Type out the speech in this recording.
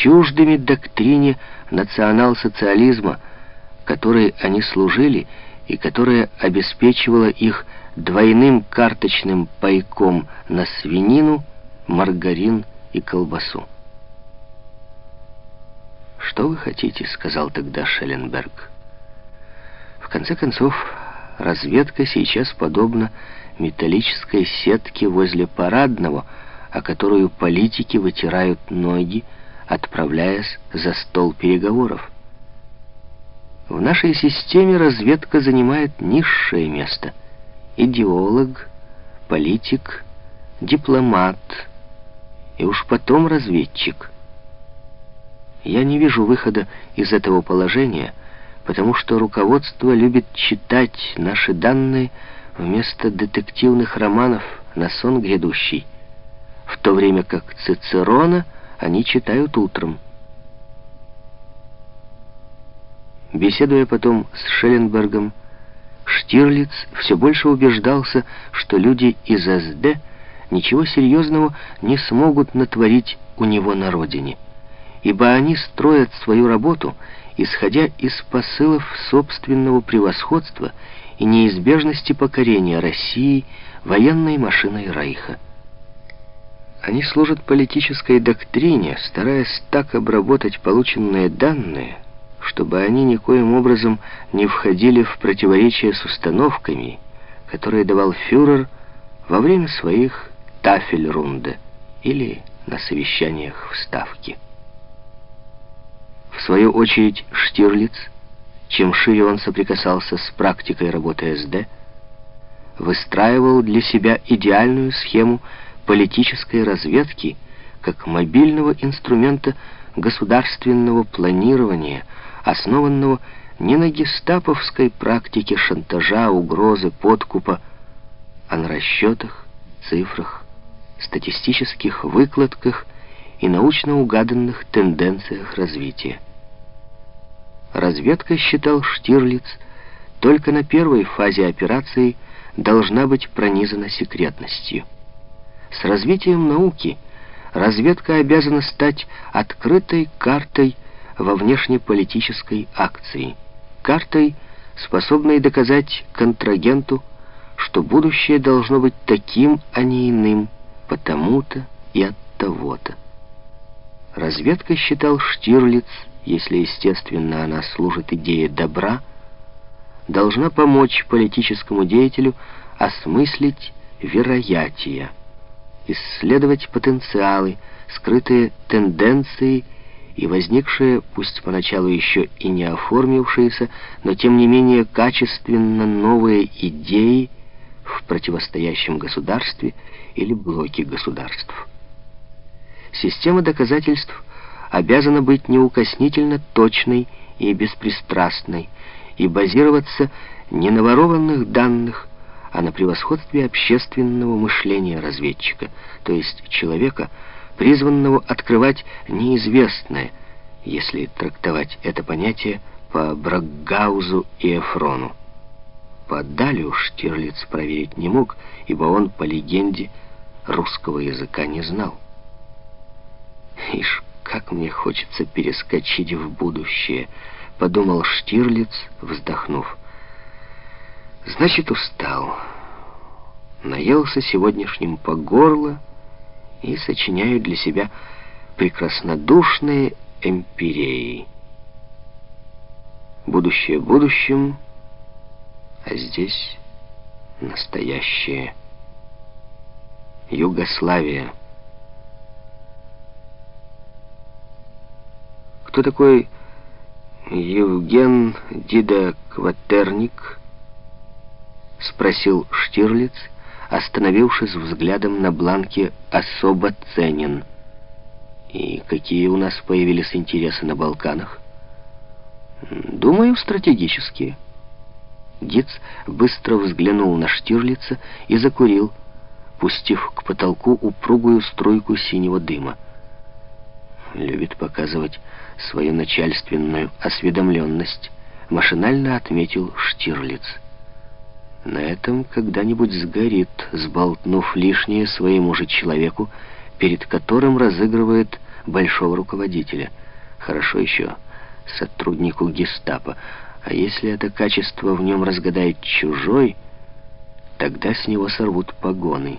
чуждыми доктрине национал-социализма, которой они служили и которая обеспечивала их двойным карточным пайком на свинину, маргарин и колбасу. «Что вы хотите?» — сказал тогда Шелленберг. «В конце концов, разведка сейчас подобна металлической сетке возле парадного, о которую политики вытирают ноги, отправляясь за стол переговоров. В нашей системе разведка занимает низшее место. Идеолог, политик, дипломат и уж потом разведчик. Я не вижу выхода из этого положения, потому что руководство любит читать наши данные вместо детективных романов на сон грядущий, в то время как Цицерона они читают утром. Беседуя потом с Шелленбергом, Штирлиц все больше убеждался, что люди из СД ничего серьезного не смогут натворить у него на родине, ибо они строят свою работу, исходя из посылов собственного превосходства и неизбежности покорения России военной машиной Рейха. Они служат политической доктрине, стараясь так обработать полученные данные, чтобы они никоим образом не входили в противоречие с установками, которые давал фюрер во время своих тафельрунде или на совещаниях в Ставке. В свою очередь Штирлиц, чем шире он соприкасался с практикой работы СД, выстраивал для себя идеальную схему политической разведки как мобильного инструмента государственного планирования, основанного не на гестаповской практике шантажа, угрозы, подкупа, а на расчетах, цифрах, статистических выкладках и научно угаданных тенденциях развития. Разведка, считал Штирлиц, только на первой фазе операции должна быть пронизана секретностью. С развитием науки разведка обязана стать открытой картой во внешнеполитической акции, картой, способной доказать контрагенту, что будущее должно быть таким, а не иным, потому-то и от того-то. Разведка, считал Штирлиц, если, естественно, она служит идее добра, должна помочь политическому деятелю осмыслить вероятия, исследовать потенциалы, скрытые тенденции и возникшие, пусть поначалу еще и не оформившиеся, но тем не менее качественно новые идеи в противостоящем государстве или блоке государств. Система доказательств обязана быть неукоснительно точной и беспристрастной и базироваться не на ворованных данных, а на превосходстве общественного мышления разведчика, то есть человека, призванного открывать неизвестное, если трактовать это понятие по Браггаузу и Эфрону. По Далю Штирлиц проверить не мог, ибо он, по легенде, русского языка не знал. «Ишь, как мне хочется перескочить в будущее», — подумал Штирлиц, вздохнув. Значит, устал. Наелся сегодняшним по горло и сочиняю для себя прекраснодушные эмпиреи. Будущее будущим, а здесь настоящее. Югославия. Кто такой Евген Дида Кватерник? — спросил Штирлиц, остановившись взглядом на бланке «Особо ценен». «И какие у нас появились интересы на Балканах?» «Думаю, стратегические». Диц быстро взглянул на Штирлица и закурил, пустив к потолку упругую струйку синего дыма. Любит показывать свою начальственную осведомленность, машинально отметил Штирлиц. На этом когда-нибудь сгорит, сболтнув лишнее своему же человеку, перед которым разыгрывает большого руководителя. Хорошо еще сотруднику гестапо. А если это качество в нем разгадает чужой, тогда с него сорвут погоны.